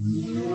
Amém.